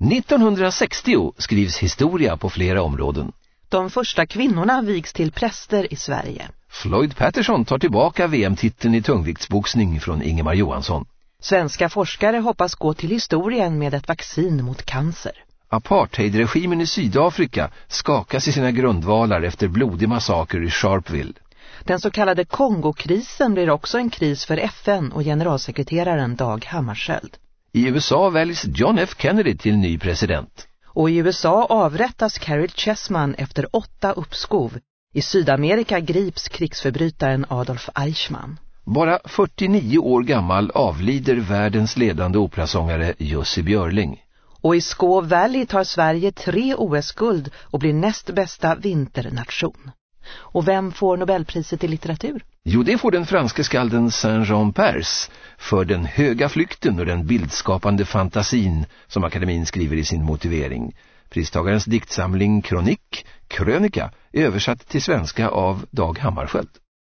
1960 skrivs historia på flera områden. De första kvinnorna vigs till präster i Sverige. Floyd Patterson tar tillbaka VM-titeln i tungviktsboxning från Ingemar Johansson. Svenska forskare hoppas gå till historien med ett vaccin mot cancer. Apartheidregimen i Sydafrika skakas i sina grundvalar efter blodig massaker i Sharpeville. Den så kallade Kongokrisen blir också en kris för FN och generalsekreteraren Dag Hammarskjöld. I USA väljs John F. Kennedy till ny president. Och i USA avrättas Carol Chessman efter åtta uppskov. I Sydamerika grips krigsförbrytaren Adolf Eichmann. Bara 49 år gammal avlider världens ledande operasångare Jussi Björling. Och i Skå Valley tar Sverige tre OS-guld och blir näst bästa vinternation. Och vem får Nobelpriset i litteratur? Jo, det får den franske skalden Saint-Jean Pers för den höga flykten och den bildskapande fantasin som akademin skriver i sin motivering. Pristagarens diktsamling Kronik, krönika, översatt till svenska av Dag Hammarskjöld.